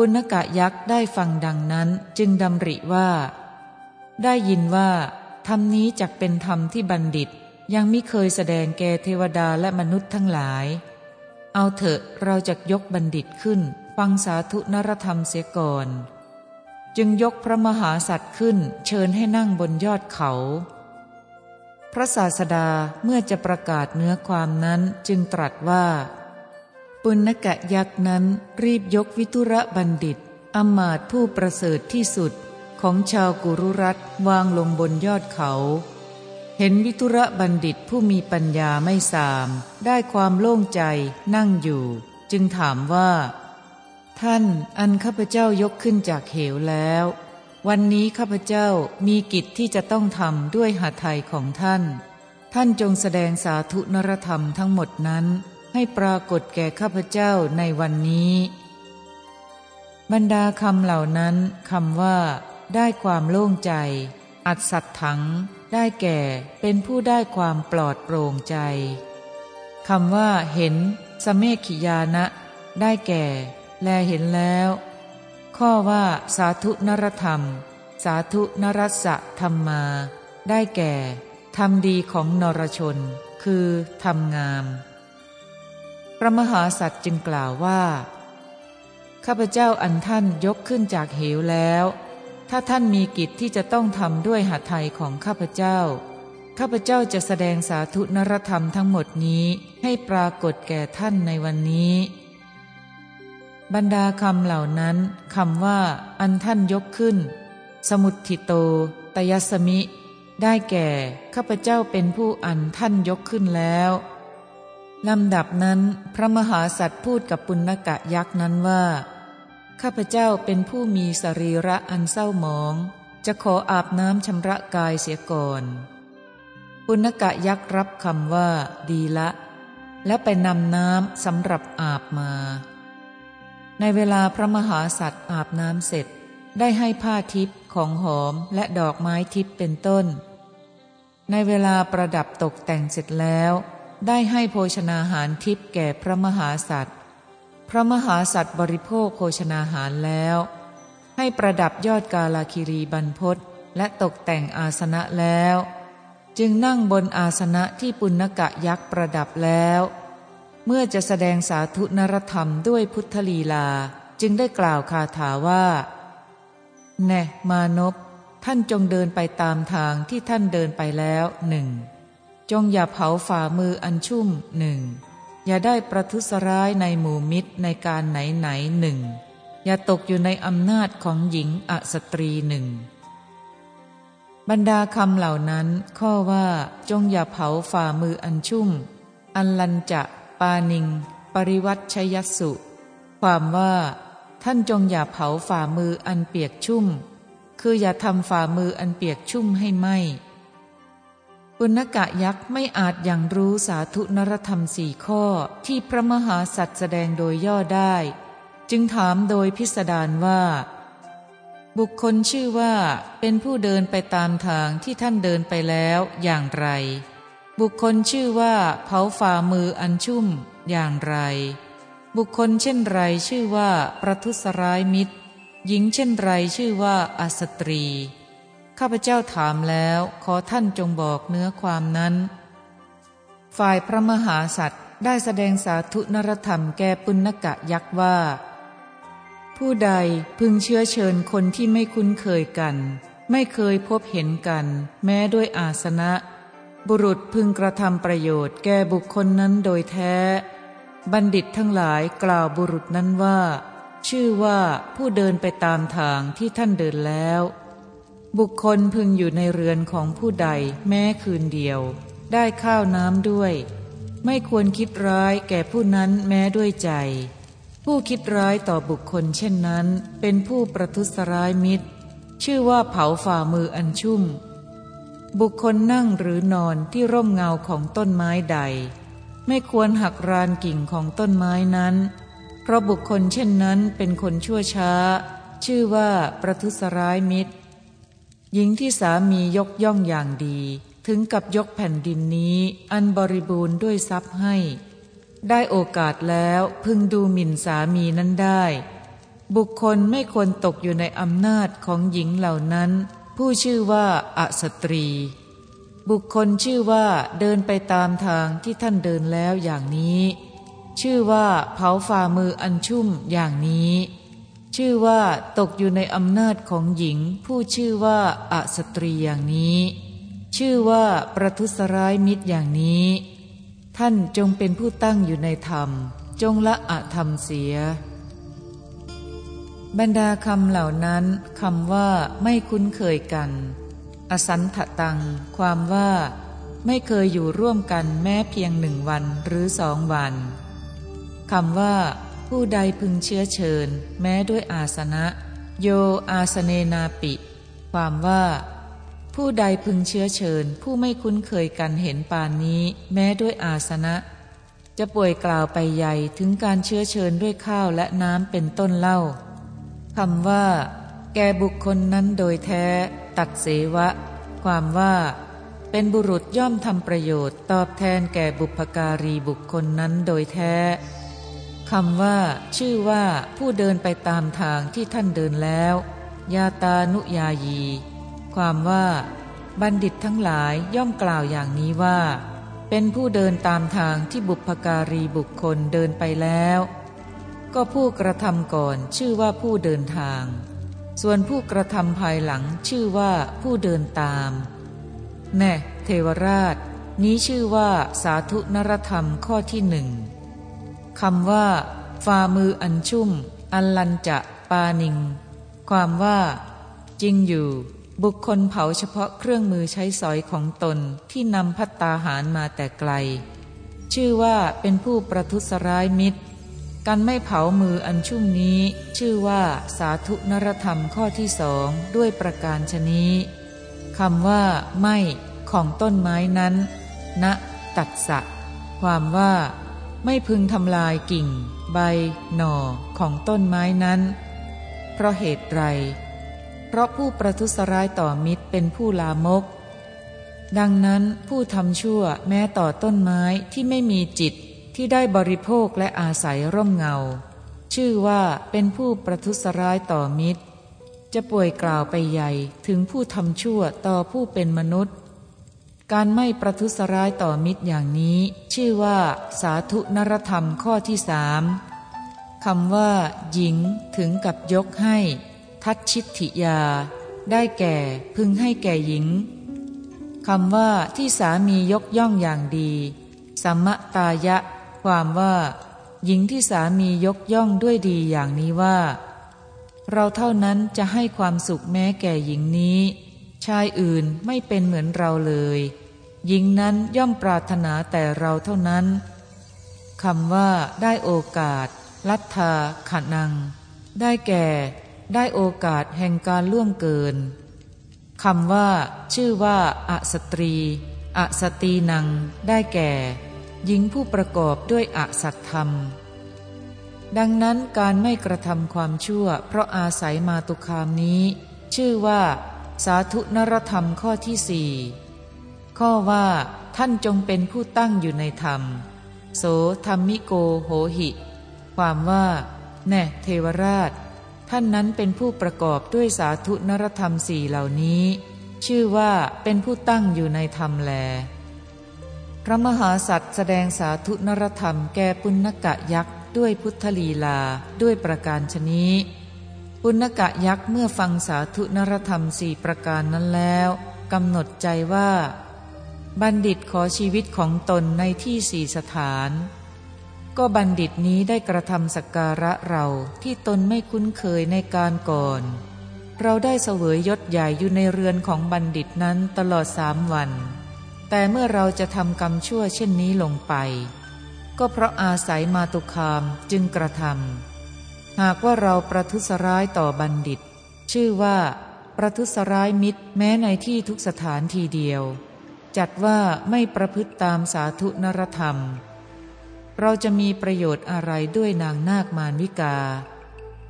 ปุณกะยักษ์ได้ฟังดังนั้นจึงดำริว่า ได้ยินว่าธรรมนี้จักเป็นธรรมที่บัณฑิต ยังไม่เคยแสดงแก่เทวดาและมนุษย์ทั้งหลาย เอาเถอะเราจะยกบัณฑิตขึ้น ฟังสาธุนรธรรมเสียก่อน จึงยกพระมหาสัตว์ขึ้น เชิญให้นั่งบนยอดเขา พระศาสดาเมื่อจะประกาศเนื้อความนั้นจึงตรัสว่า ปุณกะยักษ์นั้นรีบยกวิทุระบัณฑิตอมาตผู้ประเสริฐที่สุดของชาวกุรุรัตวางลงบนยอดเขา เห็นวิทุระบัณฑิตผู้มีปัญญาไม่สาม ได้ความโล่งใจนั่งอยู่ จึงถามว่า ท่านอันข้าพเจ้ายกขึ้นจากเหวแล้ว วันนี้ข้าพเจ้ามีกิจที่จะต้องทำด้วยหาไทยของท่าน ท่านจงแสดงสาธุนรธรรมทั้งหมดนั้น ให้ปรากฏแก่ข้าพเจ้าในวันนี้ บรรดาคำเหล่านั้นคำว่า ได้ความโล่งใจ อัดสัตถัง ได้แก่เป็นผู้ได้ความปลอดโปร่งใจคำว่า เห็น สเมขิยานะ ได้แก่ แลเห็นแล้ว ข้อว่า สาธุนรธรรม สาธุนรัสธรรมมา ได้แก่ทำดีของนรชน คือทำงาม พระมหาสัตว์จึงกล่าวว่า ข้าพเจ้าอันท่านยกขึ้นจากเหวแล้ว ถ้าท่านมีกิจที่จะต้องทำด้วยหัตถ์ของข้าพเจ้า ข้าพเจ้าจะแสดงสาธุนรธรรมทั้งหมดนี้ให้ปรากฏแก่ท่านในวันนี้ บรรดาคำเหล่านั้นคำว่า อันท่านยกขึ้น สมุทิโต ตยสมิ ได้แก่ ข้าพเจ้าเป็นผู้อันท่านยกขึ้นแล้ว ลำดับนั้นพระมหาสัตว์พูดกับปุณกะยักษ์นั้นว่า ข้าพเจ้าเป็นผู้มีสรีระอันเศร้าหมอง จะขออาบน้ำชำระกายเสียก่อน ปุณกะยักษ์รับคำว่า ดีละ และไปนำน้ำสำหรับอาบมา ในเวลาพระมหาสัตว์อาบน้ำเสร็จได้ให้ผ้าทิพย์ของหอมและดอกไม้ทิพย์เป็นต้น ในเวลาประดับตกแต่งเสร็จแล้ว ได้ให้โภชนาหารทิพย์แก่พระมหาสัตว์ พระมหาสัตว์บริโภคโภชนาหารแล้ว ให้ประดับยอดกาลาคิรีบรรพศและตกแต่งอาสนะแล้ว จึงนั่งบนอาสนะที่ปุณกะยักษ์ประดับแล้ว เมื่อจะแสดงสาธุนรธรรมด้วยพุทธลีลาจึงได้กล่าวคาถาว่า แน่มานพท่านจงเดินไปตามทางที่ท่านเดินไปแล้วหนึ่ง จงอย่าเผาฝ่ามืออันชุ่มหนึ่งอย่าได้ประทุษร้ายในหมู่มิตรในการไหนไหนหนึ่งอย่าตกอยู่ในอำนาจของหญิงอสตรีหนึ่งบรรดาคำเหล่านั้น ข้อว่า จงอย่าเผาฝ่ามืออันชุ่ม อันลันจะ ปานิง ปริวัตชยสุ ความว่า ท่านจงอย่าเผาฝ่ามืออันเปียกชุ่ม คืออย่าทำฝ่ามืออันเปียกชุ่มให้ไหม ปุณกะยักษ์ไม่อาจอย่างรู้สาธุนรธรรมสี่ข้อที่พระมหาสัตว์แสดงโดยย่อได้ จึงถามโดยพิสดารว่า บุคคลชื่อว่าเป็นผู้เดินไปตามทางที่ท่านเดินไปแล้วอย่างไร บุคคลชื่อว่าเผาฝ่ามืออันชุ่มอย่างไร บุคคลเช่นไรชื่อว่าประทุษร้ายมิตร หญิงเช่นไรชื่อว่าอสตรี ข้าพเจ้าถามแล้วขอท่านจงบอกเนื้อความนั้น ฝ่ายพระมหาสัตว์ได้แสดงสาธุนรธรรมแก่ปุณกะยักษ์ว่า ผู้ใดพึงเชื้อเชิญคนที่ไม่คุ้นเคยกัน ไม่เคยพบเห็นกัน แม้ด้วยอาสนะ บุรุษพึงกระทำประโยชน์แก่บุคคลนั้นโดยแท้ บัณฑิตทั้งหลายกล่าวบุรุษนั้นว่า ชื่อว่าผู้เดินไปตามทางที่ท่านเดินแล้ว บุคคลพึงอยู่ในเรือนของผู้ใดแม้คืนเดียว ได้ข้าวน้ำด้วย ไม่ควรคิดร้ายแก่ผู้นั้นแม้ด้วยใจ ผู้คิดร้ายต่อบุคคลเช่นนั้น เป็นผู้ประทุษร้ายมิตร ชื่อว่าเผาฝ่ามืออันชุ่ม บุคคลนั่งหรือนอนที่ร่มเงาของต้นไม้ใด ไม่ควรหักรานกิ่งของต้นไม้นั้น เพราะบุคคลเช่นนั้นเป็นคนชั่วช้า ชื่อว่าประทุษร้ายมิตร หญิงที่สามียกย่องอย่างดี ถึงกับยกแผ่นดินนี้ อันบริบูรณ์ด้วยทรัพย์ให้ ได้โอกาสแล้วพึงดูหมิ่นสามีนั้นได้ บุคคลไม่ควรตกอยู่ในอำนาจของหญิงเหล่านั้น ผู้ชื่อว่าอสตรี บุคคลชื่อว่าเดินไปตามทางที่ท่านเดินแล้วอย่างนี้ ชื่อว่าเผาฝ่ามืออันชุ่มอย่างนี้ ชื่อว่าตกอยู่ในอำนาจของหญิง ผู้ชื่อว่าอสตรีอย่างนี้ ชื่อว่าประทุษร้ายมิตรอย่างนี้ ท่านจงเป็นผู้ตั้งอยู่ในธรรม จงละอธรรมเสีย บรรดาคำเหล่านั้นคำว่าไม่คุ้นเคยกัน อสันทตัง ความว่า ไม่เคยอยู่ร่วมกันแม้เพียงหนึ่งวันหรือสองวันคำว่า ผู้ใดพึงเชื้อเชิญ แม้ด้วยอาสนะ โยอาสเนนาปิ ความว่า ผู้ใดพึงเชื้อเชิญ ผู้ไม่คุ้นเคยกันเห็นปานนี้ แม้ด้วยอาสนะ จะป่วยกล่าวไปใหญ่ถึงการเชื้อเชิญด้วยข้าวและน้ำเป็นต้นเล่าคำว่า แกบุคคลนั้นโดยแท้ ตัดเสวะ ความว่า เป็นบุรุษย่อมทำประโยชน์ตอบแทนแก่บุพการีบุคคลนั้นโดยแท้ คำว่า ชื่อว่าผู้เดินไปตามทางที่ท่านเดินแล้ว ยาตานุยายี ความว่า บัณฑิตทั้งหลายย่อมกล่าวอย่างนี้ว่า เป็นผู้เดินตามทางที่บุพการีบุคคลเดินไปแล้ว ก็ผู้กระทำก่อนชื่อว่าผู้เดินทาง ส่วนผู้กระทำภายหลังชื่อว่าผู้เดินตาม แน่ เทวราช นี้ชื่อว่าสาธุนรธรรมข้อที่หนึ่ง คำว่า ฝ่ามืออันชุ่ม อันลันจะปานิง ความว่า จริงอยู่ บุคคลเผาเฉพาะเครื่องมือใช้สอยของตนที่นำพัตตาหารมาแต่ไกล ชื่อว่าเป็นผู้ประทุษร้ายมิตร การไม่เผามืออันชุ่มนี้ ชื่อว่าสาธุนรธรรมข้อที่สองด้วยประการชนี้คำว่า ไม่ของต้นไม้นั้นณตัดสะความว่า ไม่พึงทำลายกิ่ง ใบ หน่อของต้นไม้นั้น เพราะเหตุไร เพราะผู้ประทุษร้ายต่อมิตรเป็นผู้ลามก ดังนั้นผู้ทำชั่วแม้ต่อต้นไม้ที่ไม่มีจิตที่ได้บริโภคและอาศัยร่มเงา ชื่อว่าเป็นผู้ประทุษร้ายต่อมิตร จะป่วยกล่าวไปใหญ่ถึงผู้ทำชั่วต่อผู้เป็นมนุษย์ การไม่ประทุษร้ายต่อมิตรอย่างนี้ ชื่อว่าสาธุนรธรรมข้อที่สามคำว่า หญิงถึงกับยกให้ ทัดชิตถิยา ได้แก่พึงให้แก่หญิงคำว่าที่สามียกย่องอย่างดีสัมมตายะ ความว่า หญิงที่สามียกย่องด้วยดีอย่างนี้ว่า เราเท่านั้นจะให้ความสุขแม้แก่หญิงนี้ ชายอื่นไม่เป็นเหมือนเราเลย หญิงนั้นย่อมปรารถนาแต่เราเท่านั้นคำว่าได้โอกาส ลัทธาขนัง ได้แก่ ได้โอกาสแห่งการล่วงเกินคำว่า ชื่อว่าอสตรี อสตีนัง ได้แก่ หญิงผู้ประกอบด้วยอสัตธรรม ดังนั้นการไม่กระทำความชั่ว เพราะอาศัยมาตุคามนี้ ชื่อว่า สาธุนรธรรมข้อที่สี่ข้อว่า ท่านจงเป็นผู้ตั้งอยู่ในธรรม โสธรรมิโกโหหิ ความว่า แน่เทวราช ท่านนั้นเป็นผู้ประกอบด้วยสาธุนรธรรมสี่เหล่านี้ ชื่อว่าเป็นผู้ตั้งอยู่ในธรรมแล พระมหาสัตว์แสดงสาธุนรธรรมแก่ปุณกะยักษ์ด้วยพุทธลีลาด้วยประการชนี้ ปุณกะยักษ์เมื่อฟังสาธุนรธรรมสี่ประการนั้นแล้วกำหนดใจว่า บัณฑิตขอชีวิตของตนในที่สี่สถาน ก็บัณฑิตนี้ได้กระทำสักการะเราที่ตนไม่คุ้นเคยในการก่อน เราได้เสวยยศใหญ่อยู่ในเรือนของบัณฑิตนั้นตลอดสามวัน แต่เมื่อเราจะทำกรรมชั่วเช่นนี้ลงไป ก็เพราะอาศัยมาตุคามจึงกระทำ หากว่าเราประทุษร้ายต่อบัณฑิต ชื่อว่า ประทุษร้ายมิตรแม้ในที่ทุกสถานทีเดียว จัดว่าไม่ประพฤติตามสาธุนรธรรม เราจะมีประโยชน์อะไรด้วยนางนาคมานวิกา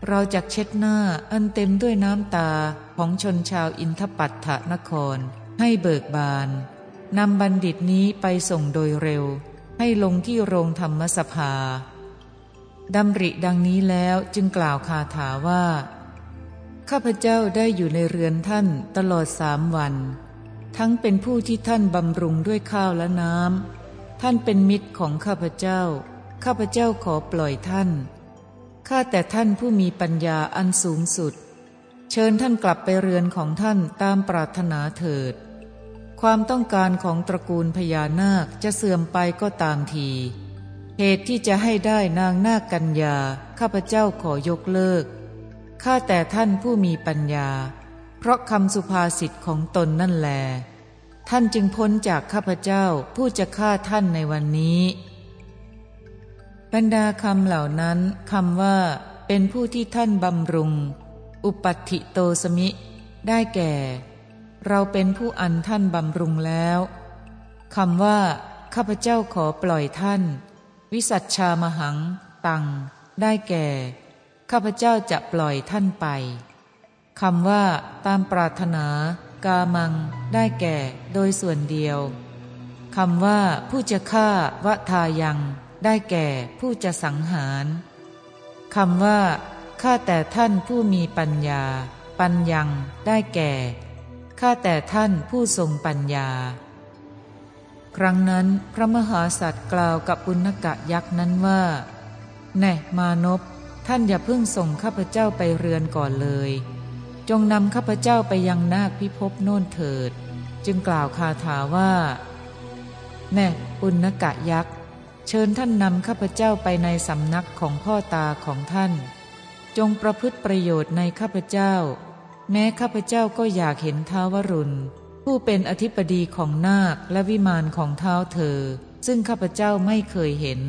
เราจะเช็ดหน้าอันเต็มด้วยน้ำตาของชนชาวอินทปัตถนคร ให้เบิกบานนำบัณฑิตนี้ไปส่งโดยเร็ว ให้ลงที่โรงธรรมสภา ดำริดังนี้แล้วจึงกล่าวคาถาว่า ข้าพเจ้าได้อยู่ในเรือนท่านตลอดสามวัน ทั้งเป็นผู้ที่ท่านบำรุงด้วยข้าวและน้ำท่านเป็นมิตรของข้าพเจ้า ข้าพเจ้าขอปล่อยท่านข้าแต่ท่านผู้มีปัญญาอันสูงสุด เชิญท่านกลับไปเรือนของท่านตามปรารถนาเถิด ความต้องการของตระกูลพญานาคจะเสื่อมไปก็ตามที เหตุที่จะให้ได้นางนาคกัญญา ข้าพเจ้าขอยกเลิก ข้าแต่ท่านผู้มีปัญญา เพราะคำสุภาษิตของตนนั่นแล ท่านจึงพ้นจากข้าพเจ้าผู้จะฆ่าท่านในวันนี้ บรรดาคำเหล่านั้นคำว่า เป็นผู้ที่ท่านบำรุง อุปัติโตสมิ ได้แก่ เราเป็นผู้อันท่านบำรุงแล้วคำว่า ข้าพเจ้าขอปล่อยท่าน วิสัชชามหัง ตัง ได้แก่ ข้าพเจ้าจะปล่อยท่านไปคำว่า ตามปรารถนา กามัง ได้แก่ โดยส่วนเดียวคำว่า ผู้จะฆ่าวะทายัง ได้แก่ผู้จะสังหารคำว่าข้าแต่ท่านผู้มีปัญญา ปัญญัง ได้แก่ข้าแต่ท่านผู้ทรงปัญญา ครั้งนั้นพระมหาสัตว์กล่าวกับปุณกะยักษ์นั้นว่า แน่มานพท่านอย่าเพิ่งส่งข้าพเจ้าไปเรือนก่อนเลย จงนำข้าพเจ้าไปยังนาคพิภพโน่นเถิด จึงกล่าวคาถาว่า แน่ปุณกะยักษ์ เชิญท่านนำข้าพเจ้าไปในสำนักของพ่อตาของท่าน จงประพฤติประโยชน์ในข้าพเจ้า แม้ข้าพเจ้าก็อยากเห็นท้าวรุณ ผู้เป็นอธิปดีของนาคและวิมานของเท้าเธอ ซึ่งข้าพเจ้าไม่เคยเห็น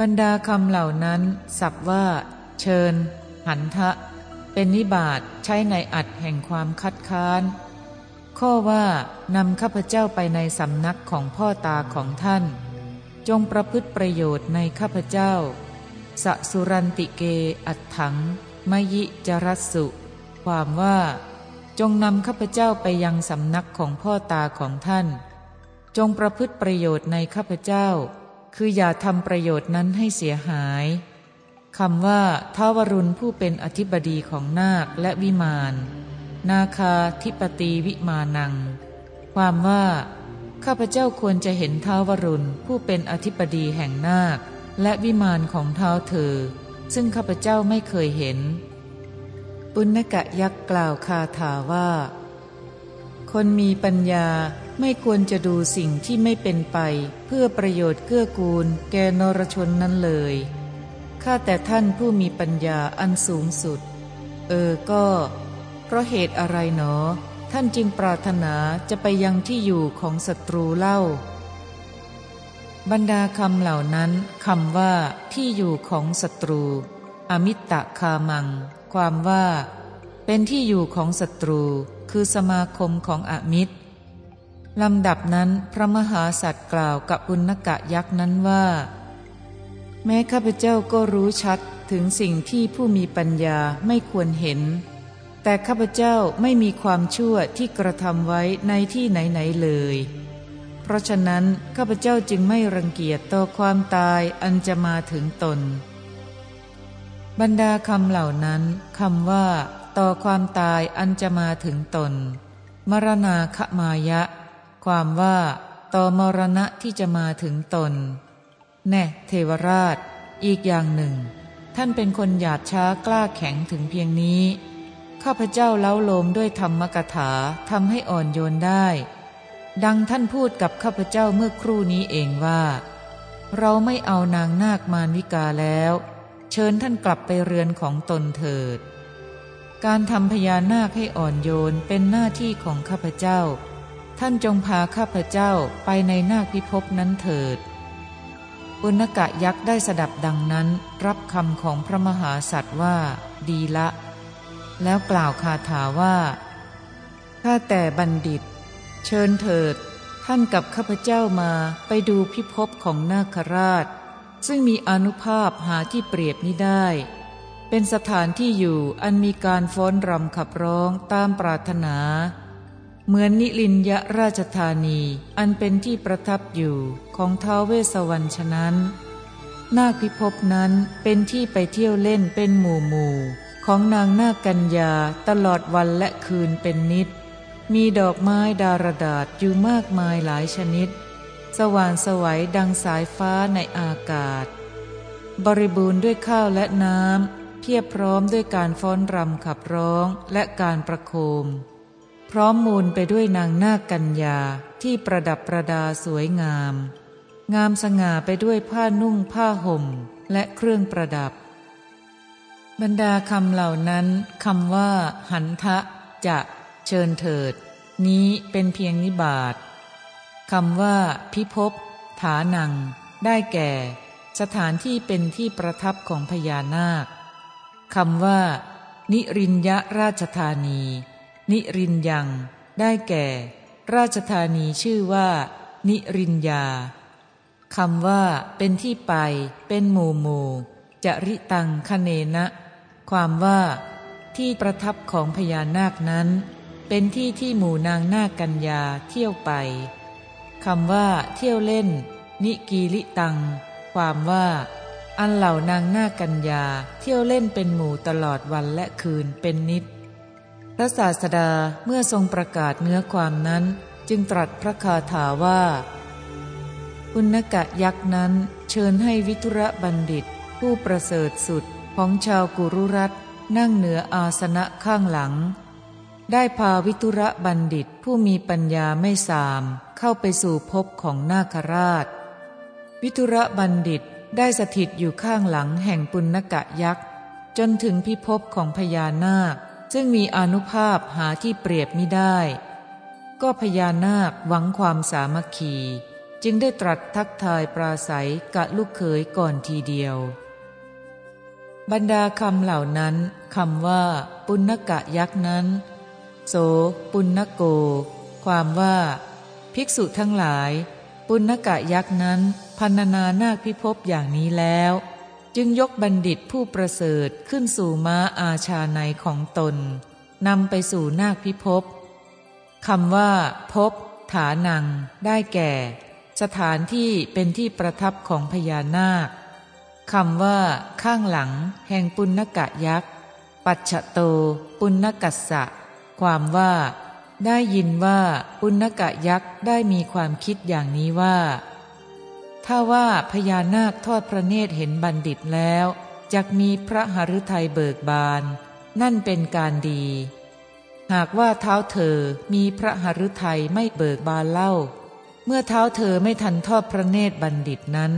บรรดาคำเหล่านั้น สับว่า เชิญ หันทะ เป็นนิบาตใช้ในอัดแห่งความคัดค้าน ข้อว่านำข้าพเจ้าไปในสำนักของพ่อตาของท่าน จงประพฤติประโยชน์ในข้าพเจ้าสสุรันติเกอัดถังมยิจรัสสุ ความว่า จงนำข้าพเจ้าไปยังสำนักของพ่อตาของท่าน จงประพฤติประโยชน์ในข้าพเจ้า คืออย่าทำประโยชน์นั้นให้เสียหายคำว่าท้าวรุณผู้เป็นอธิบดีของนาคและวิมาน นาคาธิปตีวิมานัง ความว่า ข้าพเจ้าควรจะเห็นท้าวรุณผู้เป็นอธิบดีแห่งนาค และวิมานของเท้าเธอ ซึ่งข้าพเจ้าไม่เคยเห็น ปุณกะยักษ์กล่าวคาถาว่า คนมีปัญญาไม่ควรจะดูสิ่งที่ไม่เป็นไป เพื่อประโยชน์เกื้อกูล แกนรชนนั้นเลย ข้าแต่ท่านผู้มีปัญญาอันสูงสุด เออก็ เพราะเหตุอะไรหนอ ท่านจึงปรารถนาจะไปยังที่อยู่ของศัตรูเล่า บรรดาคำเหล่านั้นคำว่าที่อยู่ของศัตรู อมิตะคามัง ความว่า เป็นที่อยู่ของศัตรู คือสมาคมของอมิตรลำดับนั้นพระมหาสัตว์กล่าวกับปุณกะยักษ์นั้นว่า แม้ข้าพเจ้าก็รู้ชัดถึงสิ่งที่ผู้มีปัญญาไม่ควรเห็น แต่ข้าพเจ้าไม่มีความชั่วที่กระทำไว้ในที่ไหนๆเลย เพราะฉะนั้นข้าพเจ้าจึงไม่รังเกียจต่อความตายอันจะมาถึงตน บรรดาคำเหล่านั้นคำว่า ต่อความตายอันจะมาถึงตน มรณาคมายะ ความว่า ต่อมรณะที่จะมาถึงตน แน่เทวราช อีกอย่างหนึ่ง ท่านเป็นคนหยาดช้ากล้าแข็งถึงเพียงนี้ ข้าพเจ้าเล้าโลมด้วยธรรมกถาทำให้อ่อนโยนได้ ดังท่านพูดกับข้าพเจ้าเมื่อครู่นี้เองว่า เราไม่เอานางนาคมานวิกาแล้ว เชิญท่านกลับไปเรือนของตนเถิด การทำพญานาคให้อ่อนโยนเป็นหน้าที่ของข้าพเจ้า ท่านจงพาข้าพเจ้าไปในนาคพิภพนั้นเถิดอุณกะยักษ์ได้สดับดังนั้นรับคำของพระมหาสัตว์ว่า ดีละ แล้วกล่าวคาถาว่า ข้าแต่บัณฑิต เชิญเถิด ท่านกับข้าพเจ้ามาไปดูพิภพของนาคราช ซึ่งมีอนุภาพหาที่เปรียบนี้ได้ เป็นสถานที่อยู่อันมีการฟ้อนรำขับร้องตามปรารถนา เหมือนนิลินยราชธานีอันเป็นที่ประทับอยู่ของท้าวเวสวรรณฉะนั้น นาคพิภพนั้นเป็นที่ไปเที่ยวเล่นเป็นหมู่หมู่ของนางนาคกัญญาตลอดวันและคืนเป็นนิด มีดอกไม้ดารดาษอยู่มากมายหลายชนิด สว่างสวัยดังสายฟ้าในอากาศ บริบูรณ์ด้วยข้าวและน้ำเพียบพร้อมด้วยการฟ้อนรำขับร้องและการประโคม พร้อมมูลไปด้วยนางนาคกัญญาที่ประดับประดาสวยงาม งามสง่าไปด้วยผ้านุ่งผ้าห่มและเครื่องประดับ บรรดาคำเหล่านั้นคำว่า หันทะ จะ เชิญเถิด นี้เป็นเพียงนิบาต คำว่า พิภพฐานัง ได้แก่ สถานที่เป็นที่ประทับของพญานาคคำว่า นิรินยราชธานี นิรินยัง ได้แก่ ราชธานีชื่อว่า นิรินยาคำว่า เป็นที่ไป เป็นหมู่หมู่จริตังคเนนะ ความว่า ที่ประทับของพญานาคนั้น เป็นที่ที่หมู่นางนาคกัญญาเที่ยวไป คำว่าเที่ยวเล่น นิกีลิตัง ความว่า อันเหล่านางหน้ากัญญา เที่ยวเล่นเป็นหมู่ตลอดวันและคืนเป็นนิด พระศาสดาเมื่อทรงประกาศเนื้อความนั้น จึงตรัสพระคาถาว่าอุณกะยักษ์นั้น เชิญให้วิทุระบัณฑิต ผู้ประเสริฐสุดของชาวกุรุรัตนั่งเหนืออาสนะข้างหลัง ได้พาวิทุระบัณฑิตผู้มีปัญญาไม่สาม เข้าไปสู่ภพของนาคราช วิทุระบัณฑิตได้สถิตอยู่ข้างหลังแห่งปุณกะยักษ์ จนถึงพิภพของพญานาค ซึ่งมีอนุภาพหาที่เปรียบไม่ได้ ก็พญานาคหวังความสามัคคี จึงได้ตรัสทักทายปราศัยกะลูกเขยก่อนทีเดียว บรรดาคำเหล่านั้นคำว่า ปุณกะยักษ์นั้น โส ปุณโก ความว่า ภิกษุทั้งหลาย ปุณกะยักษ์นั้นพันนานาคพิภพอย่างนี้แล้ว จึงยกบัณฑิตผู้ประเสริฐขึ้นสู่ม้าอาชาในของตนนำไปสู่นาคพิภพคำว่า พบ ฐานัง ได้แก่ สถานที่เป็นที่ประทับของพญานาคคำว่า ข้างหลัง แห่งปุณกะยักษ์ ปัจฉโต ปุณกัสสะ ความว่า ได้ยินว่าปุณกะยักษ์ได้มีความคิดอย่างนี้ว่า ถ้าว่าพญานาคทอดพระเนตรเห็นบัณฑิตแล้วจะมีพระหฤทัยเบิกบาน นั่นเป็นการดี หากว่าเท้าเธอมีพระหฤทัยไม่เบิกบานเล่า เมื่อเท้าเธอไม่ทันทอดพระเนตรบัณฑิตนั้น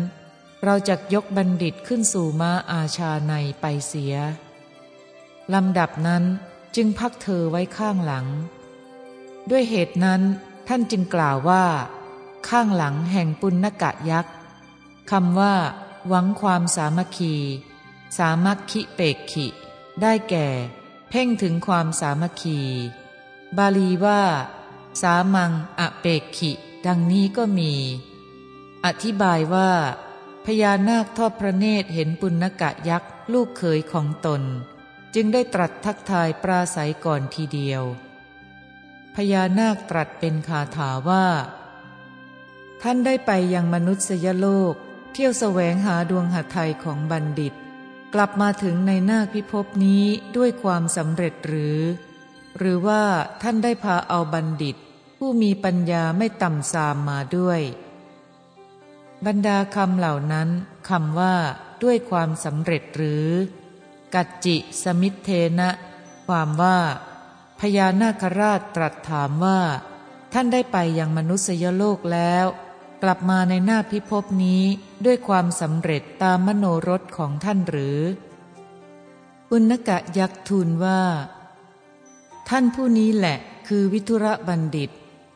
เราจะยกบัณฑิตขึ้นสู่ม้าอาชาในไปเสียลำดับนั้นจึงพักเธอไว้ข้างหลัง ด้วยเหตุนั้นท่านจึงกล่าวว่า ข้างหลังแห่งปุณกะยักษ์คำว่า หวังความสามัคคี สามัคคิเปกขิ ได้แก่ เพ่งถึงความสามัคคี บาลีว่า สามังอเปกขิ ดังนี้ก็มี อธิบายว่า พญานาคทอดพระเนตรเห็นปุณกะยักษ์ลูกเขยของตน จึงได้ตรัสทักทายปราศัยก่อนทีเดียว พญานาคตรัสเป็นคาถาว่า ท่านได้ไปยังมนุษยโลก เที่ยวแสวงหาดวงหัตถยของบัณฑิต กลับมาถึงในนาคพิภพนี้ด้วยความสำเร็จหรือ หรือว่าท่านได้พาเอาบัณฑิต ผู้มีปัญญาไม่ต่ำสามมาด้วย บรรดาคำเหล่านั้นคำว่า ด้วยความสำเร็จหรือ กัจจิสมิทเทนะ ความว่า พญานาคราชตรัสถามว่า ท่านได้ไปยังมนุษยโลกแล้ว กลับมาในหน้าพิภพนี้ด้วยความสำเร็จตามมโนรสของท่านหรืออุณกะยักษ์ทูลว่า ท่านผู้นี้แหละคือวิทุระบัณฑิต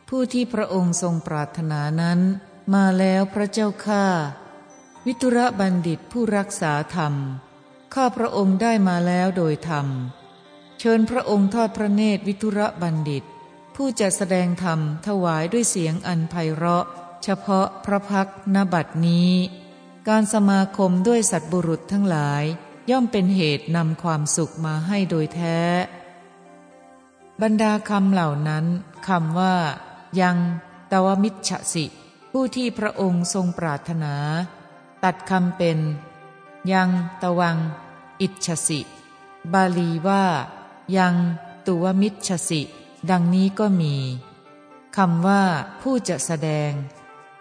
ผู้ที่พระองค์ทรงปรารถนานั้น มาแล้วพระเจ้าข้าวิทุระบัณฑิตผู้รักษาธรรม ข้าพระองค์ได้มาแล้วโดยธรรม ชิญพระองค์ทอดพระเนตรวิทุระบัณฑิต ผู้จะแสดงธรรมถวายด้วยเสียงอันไพเราะ เฉพาะพระพักนบัดนี้ การสมาคมด้วยสัตบุรุษทั้งหลาย ย่อมเป็นเหตุนำความสุขมาให้โดยแท้ บรรดาคำเหล่านั้นคำว่า ยังตวมิชสิ ผู้ที่พระองค์ทรงปรารถนา ตัดคำเป็น ยังตวัง อิชสิ บาลีว่า ยังตุวมิชสิ ดังนี้ก็มีคำว่า ผู้จะแสดง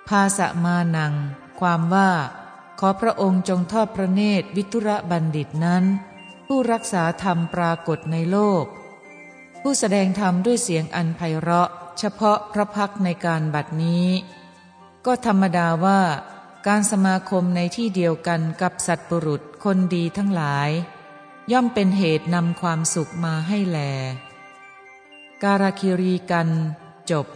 ภาษมานัง ความว่า ขอพระองค์จงทอดพระเนตรวิทุระบัณฑิตนั้น ผู้รักษาธรรมปรากฏในโลก ผู้แสดงธรรมด้วยเสียงอันไพเราะ เฉพาะพระพักในการบัดนี้ ก็ธรรมดาว่า การสมาคมในที่เดียวกันกับสัตว์ปุรุษคนดีทั้งหลาย ย่อมเป็นเหตุนำความสุขมาให้แล การาคิรีกัน จบ